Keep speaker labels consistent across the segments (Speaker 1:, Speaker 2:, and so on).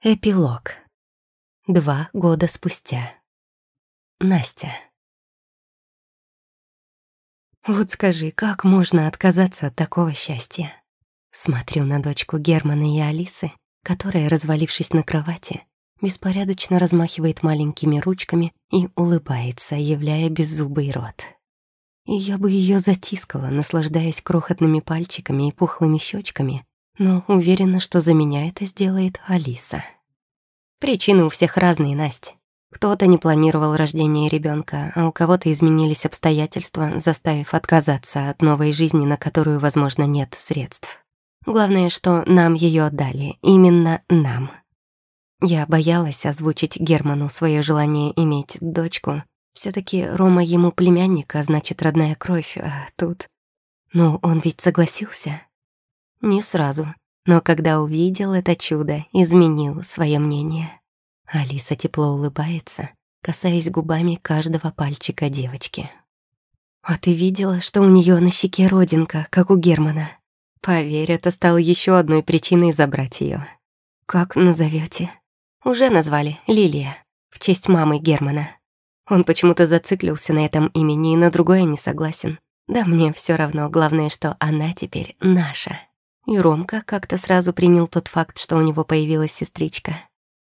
Speaker 1: Эпилог. Два года спустя. Настя. Вот скажи, как можно отказаться от такого счастья? Смотрю на дочку Германа и Алисы, которая, развалившись на кровати, беспорядочно размахивает маленькими ручками и улыбается, являя беззубый рот. Я бы ее затискала, наслаждаясь крохотными пальчиками и пухлыми щечками, но уверена, что за меня это сделает Алиса. Причины у всех разные, Настя. Кто-то не планировал рождение ребенка, а у кого-то изменились обстоятельства, заставив отказаться от новой жизни, на которую, возможно, нет средств. Главное, что нам ее отдали, именно нам. Я боялась озвучить Герману свое желание иметь дочку. все таки Рома ему племянник, а значит, родная кровь, а тут... Ну, он ведь согласился. Не сразу, но когда увидел это чудо, изменил свое мнение. Алиса тепло улыбается, касаясь губами каждого пальчика девочки. «А ты видела, что у нее на щеке родинка, как у Германа?» Поверь, это стало еще одной причиной забрать ее. «Как назовете? «Уже назвали, Лилия, в честь мамы Германа. Он почему-то зациклился на этом имени и на другое не согласен. Да мне все равно, главное, что она теперь наша». И Ромка как-то сразу принял тот факт, что у него появилась сестричка.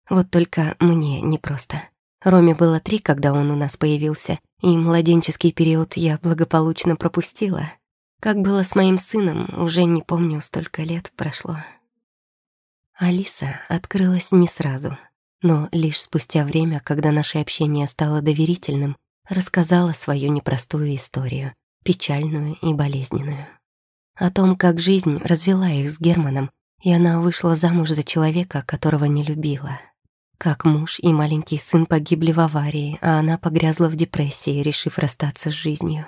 Speaker 1: Вот только мне непросто. Роме было три, когда он у нас появился, и младенческий период я благополучно пропустила. Как было с моим сыном, уже не помню, столько лет прошло. Алиса открылась не сразу, но лишь спустя время, когда наше общение стало доверительным, рассказала свою непростую историю, печальную и болезненную о том, как жизнь развела их с Германом, и она вышла замуж за человека, которого не любила. Как муж и маленький сын погибли в аварии, а она погрязла в депрессии, решив расстаться с жизнью.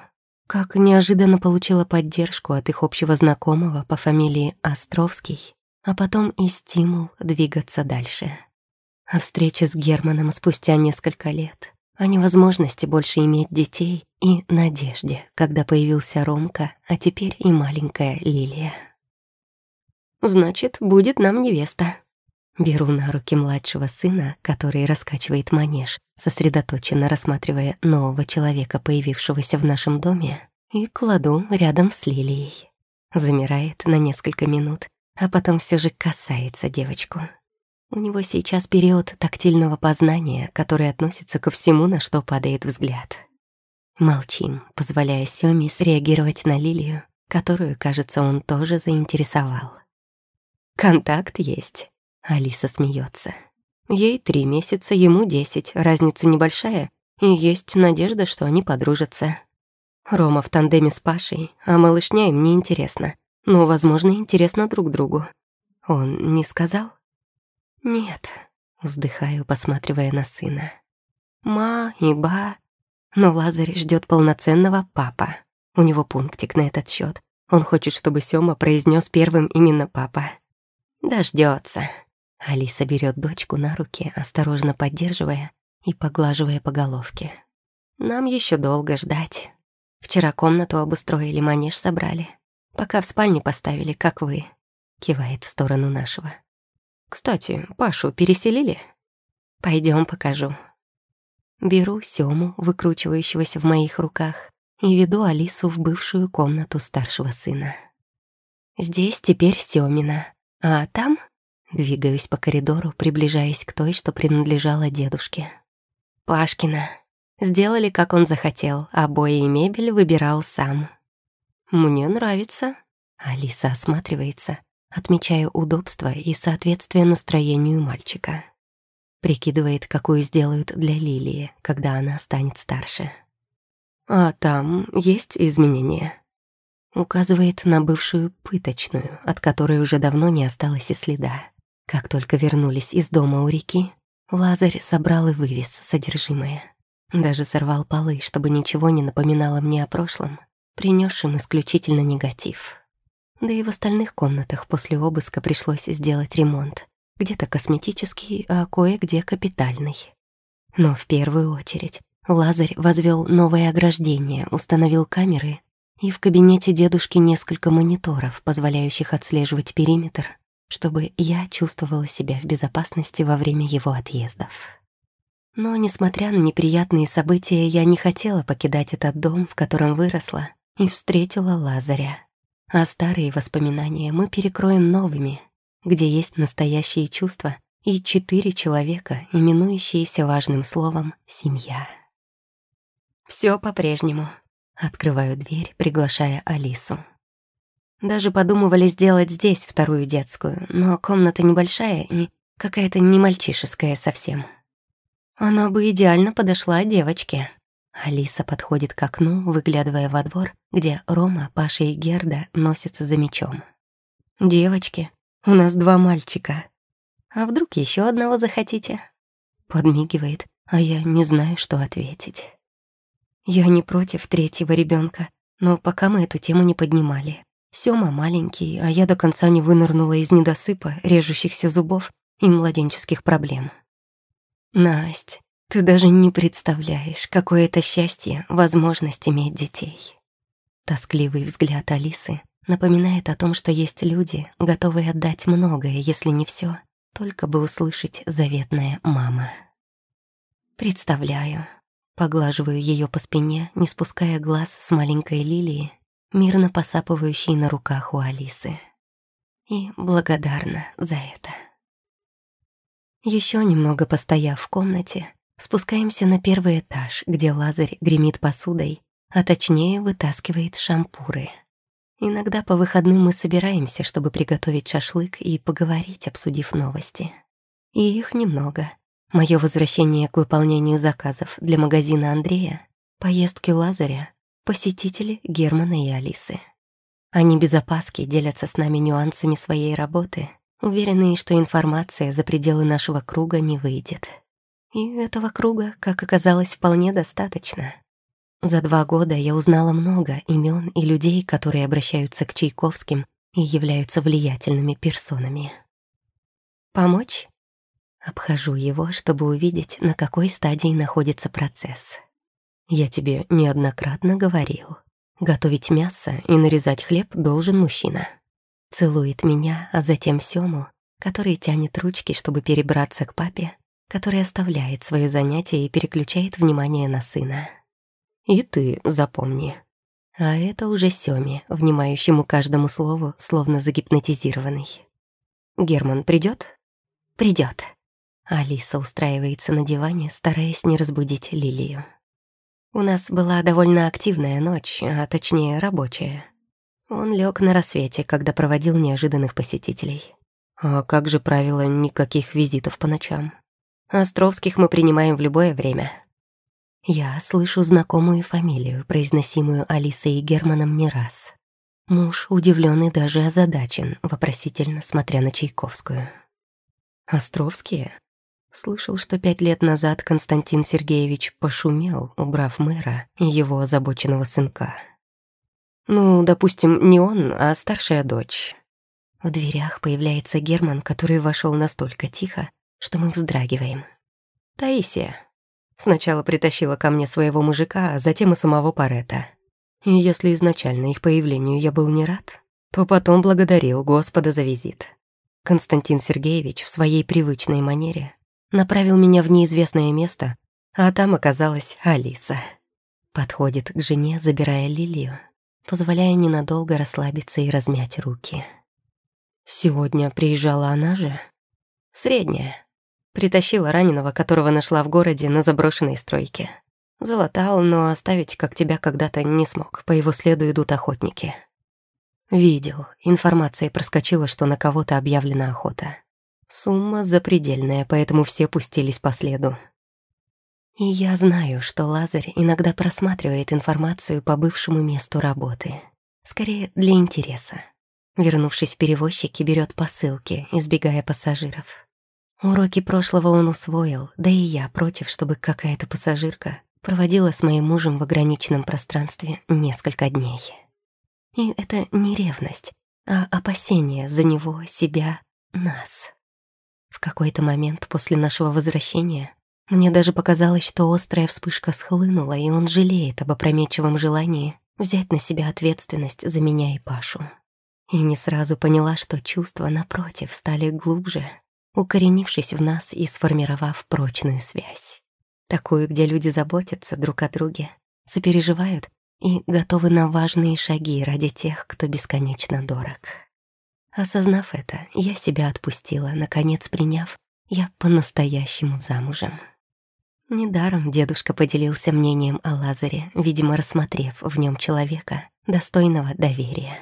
Speaker 1: Как неожиданно получила поддержку от их общего знакомого по фамилии Островский, а потом и стимул двигаться дальше. О встрече с Германом спустя несколько лет, о невозможности больше иметь детей и надежде, когда появился Ромка, а теперь и маленькая Лилия. «Значит, будет нам невеста». Беру на руки младшего сына, который раскачивает манеж, сосредоточенно рассматривая нового человека, появившегося в нашем доме, и кладу рядом с Лилией. Замирает на несколько минут, а потом все же касается девочку. У него сейчас период тактильного познания, который относится ко всему, на что падает взгляд. Молчим, позволяя Сёме среагировать на Лилию, которую, кажется, он тоже заинтересовал. «Контакт есть», — Алиса смеется. «Ей три месяца, ему десять, разница небольшая, и есть надежда, что они подружатся. Рома в тандеме с Пашей, а малышня им не интересно, но, возможно, интересно друг другу. Он не сказал?» «Нет», — вздыхаю, посматривая на сына. «Ма и ба но Лазарь ждет полноценного папа. У него пунктик на этот счет. Он хочет, чтобы Сёма произнес первым именно папа. Дождется. Алиса берет дочку на руки, осторожно поддерживая и поглаживая по головке. Нам еще долго ждать. Вчера комнату обустроили, манеж собрали. Пока в спальне поставили, как вы. Кивает в сторону нашего. Кстати, Пашу переселили? Пойдем покажу. Беру Сему, выкручивающегося в моих руках, и веду Алису в бывшую комнату старшего сына. Здесь теперь Семина, а там двигаюсь по коридору, приближаясь к той, что принадлежала дедушке. Пашкина. Сделали, как он захотел, обои и мебель выбирал сам. «Мне нравится». Алиса осматривается, отмечая удобство и соответствие настроению мальчика. Прикидывает, какую сделают для Лилии, когда она станет старше. А там есть изменения. Указывает на бывшую пыточную, от которой уже давно не осталось и следа. Как только вернулись из дома у реки, Лазарь собрал и вывез содержимое. Даже сорвал полы, чтобы ничего не напоминало мне о прошлом, принесшем исключительно негатив. Да и в остальных комнатах после обыска пришлось сделать ремонт, где-то косметический, а кое-где капитальный. Но в первую очередь Лазарь возвел новое ограждение, установил камеры и в кабинете дедушки несколько мониторов, позволяющих отслеживать периметр чтобы я чувствовала себя в безопасности во время его отъездов. Но, несмотря на неприятные события, я не хотела покидать этот дом, в котором выросла, и встретила Лазаря. А старые воспоминания мы перекроем новыми, где есть настоящие чувства и четыре человека, именующиеся важным словом «семья». Все по-прежнему. Открываю дверь, приглашая Алису. Даже подумывали сделать здесь вторую детскую, но комната небольшая и какая-то не мальчишеская совсем. Она бы идеально подошла девочке. Алиса подходит к окну, выглядывая во двор, где Рома, Паша и Герда носятся за мечом. «Девочки, у нас два мальчика. А вдруг еще одного захотите?» Подмигивает, а я не знаю, что ответить. Я не против третьего ребенка, но пока мы эту тему не поднимали. Сёма маленький, а я до конца не вынырнула из недосыпа, режущихся зубов и младенческих проблем. Насть, ты даже не представляешь, какое это счастье, возможность иметь детей. Тоскливый взгляд Алисы напоминает о том, что есть люди, готовые отдать многое, если не все, только бы услышать заветное «мама». Представляю, поглаживаю ее по спине, не спуская глаз с маленькой лилии, мирно посапывающей на руках у Алисы. И благодарна за это. Еще немного постояв в комнате, спускаемся на первый этаж, где Лазарь гремит посудой, а точнее вытаскивает шампуры. Иногда по выходным мы собираемся, чтобы приготовить шашлык и поговорить, обсудив новости. И их немного. Мое возвращение к выполнению заказов для магазина Андрея, поездки Лазаря, посетители Германа и Алисы. Они без опаски делятся с нами нюансами своей работы, уверенные, что информация за пределы нашего круга не выйдет. И этого круга, как оказалось, вполне достаточно. За два года я узнала много имен и людей, которые обращаются к Чайковским и являются влиятельными персонами. Помочь? Обхожу его, чтобы увидеть, на какой стадии находится процесс. Я тебе неоднократно говорил. Готовить мясо и нарезать хлеб должен мужчина. Целует меня, а затем Сему, который тянет ручки, чтобы перебраться к папе, который оставляет свое занятие и переключает внимание на сына. И ты запомни. А это уже Сёме, внимающему каждому слову, словно загипнотизированный. Герман придет? Придет. Алиса устраивается на диване, стараясь не разбудить Лилию. У нас была довольно активная ночь, а точнее рабочая. Он лег на рассвете, когда проводил неожиданных посетителей. А как же правило никаких визитов по ночам? Островских мы принимаем в любое время. Я слышу знакомую фамилию, произносимую Алисой и Германом не раз. Муж удивлен и даже озадачен, вопросительно смотря на Чайковскую. «Островские?» Слышал, что пять лет назад Константин Сергеевич пошумел, убрав мэра и его озабоченного сынка. Ну, допустим, не он, а старшая дочь. В дверях появляется Герман, который вошел настолько тихо, что мы вздрагиваем. Таисия. Сначала притащила ко мне своего мужика, а затем и самого Парета. И если изначально их появлению я был не рад, то потом благодарил Господа за визит. Константин Сергеевич в своей привычной манере направил меня в неизвестное место, а там оказалась Алиса. Подходит к жене, забирая лилию, позволяя ненадолго расслабиться и размять руки. Сегодня приезжала она же? Средняя. Притащила раненого, которого нашла в городе на заброшенной стройке. Залатал, но оставить, как тебя когда-то, не смог. По его следу идут охотники. Видел. Информация проскочила, что на кого-то объявлена охота. Сумма запредельная, поэтому все пустились по следу. И я знаю, что Лазарь иногда просматривает информацию по бывшему месту работы. Скорее, для интереса. Вернувшись в перевозчики, берет посылки, избегая пассажиров. Уроки прошлого он усвоил, да и я против, чтобы какая-то пассажирка проводила с моим мужем в ограниченном пространстве несколько дней. И это не ревность, а опасение за него, себя, нас. В какой-то момент после нашего возвращения мне даже показалось, что острая вспышка схлынула, и он жалеет об опрометчивом желании взять на себя ответственность за меня и Пашу. И не сразу поняла, что чувства, напротив, стали глубже, укоренившись в нас и сформировав прочную связь. Такую, где люди заботятся друг о друге, сопереживают и готовы на важные шаги ради тех, кто бесконечно дорог. Осознав это, я себя отпустила, наконец приняв, я по-настоящему замужем. Недаром дедушка поделился мнением о Лазаре, видимо, рассмотрев в нем человека, достойного доверия.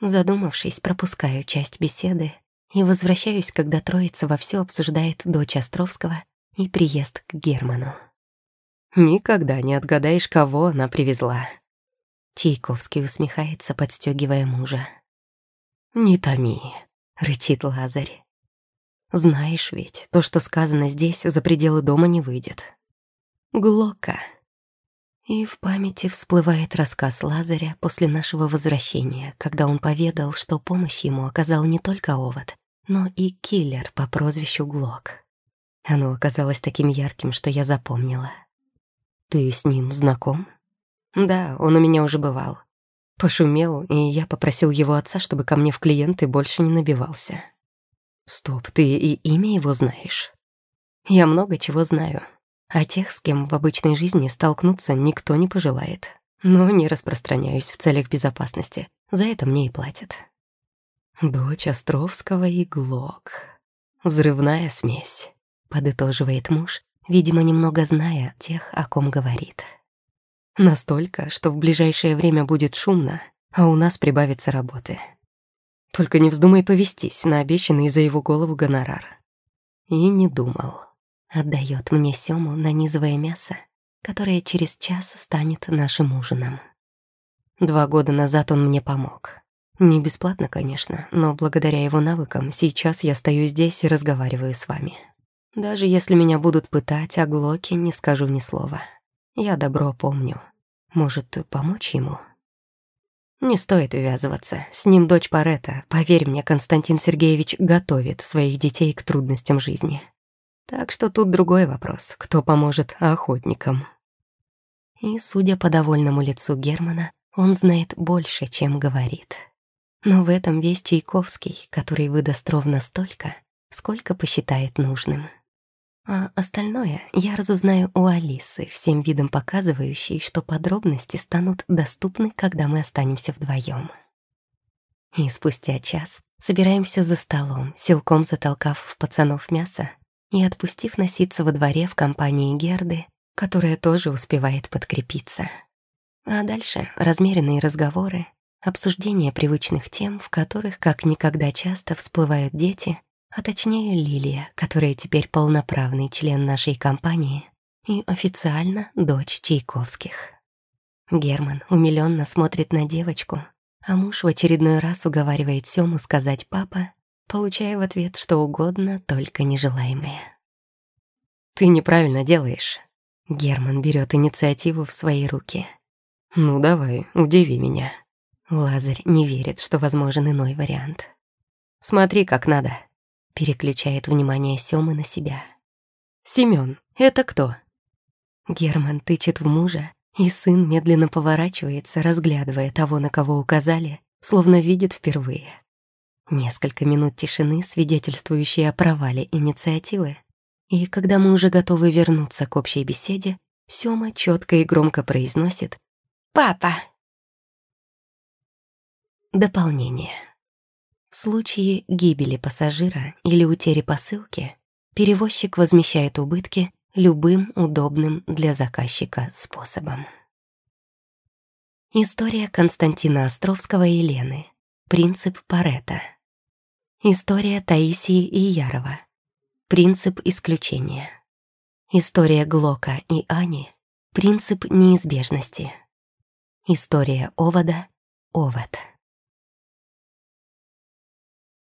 Speaker 1: Задумавшись, пропускаю часть беседы и возвращаюсь, когда троица вовсю обсуждает дочь Островского и приезд к Герману.
Speaker 2: «Никогда не отгадаешь, кого она привезла».
Speaker 1: Чайковский усмехается, подстегивая мужа.
Speaker 2: «Не томи», — рычит Лазарь. «Знаешь ведь, то, что сказано здесь, за пределы дома не выйдет».
Speaker 1: Глока. И в памяти всплывает рассказ Лазаря после нашего возвращения, когда он поведал, что помощь ему оказал не только овод, но и киллер по прозвищу Глок. Оно оказалось таким ярким, что я запомнила.
Speaker 2: «Ты с ним знаком?»
Speaker 1: «Да, он у меня уже бывал.
Speaker 2: Пошумел, и я попросил его отца, чтобы ко мне в клиенты больше не набивался.
Speaker 1: Стоп, ты и имя его знаешь? Я много чего знаю. А тех, с кем в обычной жизни столкнуться никто не пожелает. Но не распространяюсь в целях безопасности. За это мне и платят.
Speaker 2: Дочь Островского и Глок. Взрывная смесь,
Speaker 1: подытоживает муж, видимо, немного зная тех, о ком говорит.
Speaker 2: Настолько, что в ближайшее время будет шумно, а у нас прибавится работы. Только не вздумай повестись на обещанный за его голову гонорар.
Speaker 1: И не думал. Отдает мне Сему нанизывая мясо, которое через час станет нашим ужином. Два года назад он мне помог. Не бесплатно, конечно, но благодаря его навыкам сейчас я стою здесь и разговариваю с вами. Даже если меня будут пытать, о Глоке не скажу ни слова. Я добро помню. Может, помочь ему? Не стоит ввязываться. С ним дочь Парета. Поверь мне, Константин Сергеевич готовит своих детей к трудностям жизни. Так что тут другой вопрос. Кто поможет охотникам? И, судя по довольному лицу Германа, он знает больше, чем говорит. Но в этом весь Чайковский, который выдаст ровно столько, сколько посчитает нужным. А остальное я разузнаю у Алисы, всем видом показывающей, что подробности станут доступны, когда мы останемся вдвоем. И спустя час собираемся за столом, силком затолкав в пацанов мясо и отпустив носиться во дворе в компании Герды, которая тоже успевает подкрепиться. А дальше размеренные разговоры, обсуждение привычных тем, в которых как никогда часто всплывают дети — а точнее Лилия, которая теперь полноправный член нашей компании и официально дочь Чайковских. Герман умилённо смотрит на девочку, а муж в очередной раз уговаривает Сёму сказать «папа», получая в ответ что угодно, только нежелаемое.
Speaker 2: «Ты неправильно делаешь».
Speaker 1: Герман берет инициативу в свои руки.
Speaker 2: «Ну давай, удиви меня».
Speaker 1: Лазарь не верит, что возможен иной вариант.
Speaker 2: «Смотри, как надо»
Speaker 1: переключает внимание Сёмы на себя.
Speaker 2: «Семён, это кто?»
Speaker 1: Герман тычет в мужа, и сын медленно поворачивается, разглядывая того, на кого указали, словно видит впервые. Несколько минут тишины, свидетельствующие о провале инициативы, и когда мы уже готовы вернуться к общей беседе, Сёма четко и громко произносит «Папа!». Дополнение. В случае гибели пассажира или утери посылки перевозчик возмещает убытки любым удобным для заказчика способом. История Константина Островского и Лены. Принцип Паретта. История Таисии и Ярова. Принцип исключения. История Глока и Ани. Принцип неизбежности. История Овода. Овод.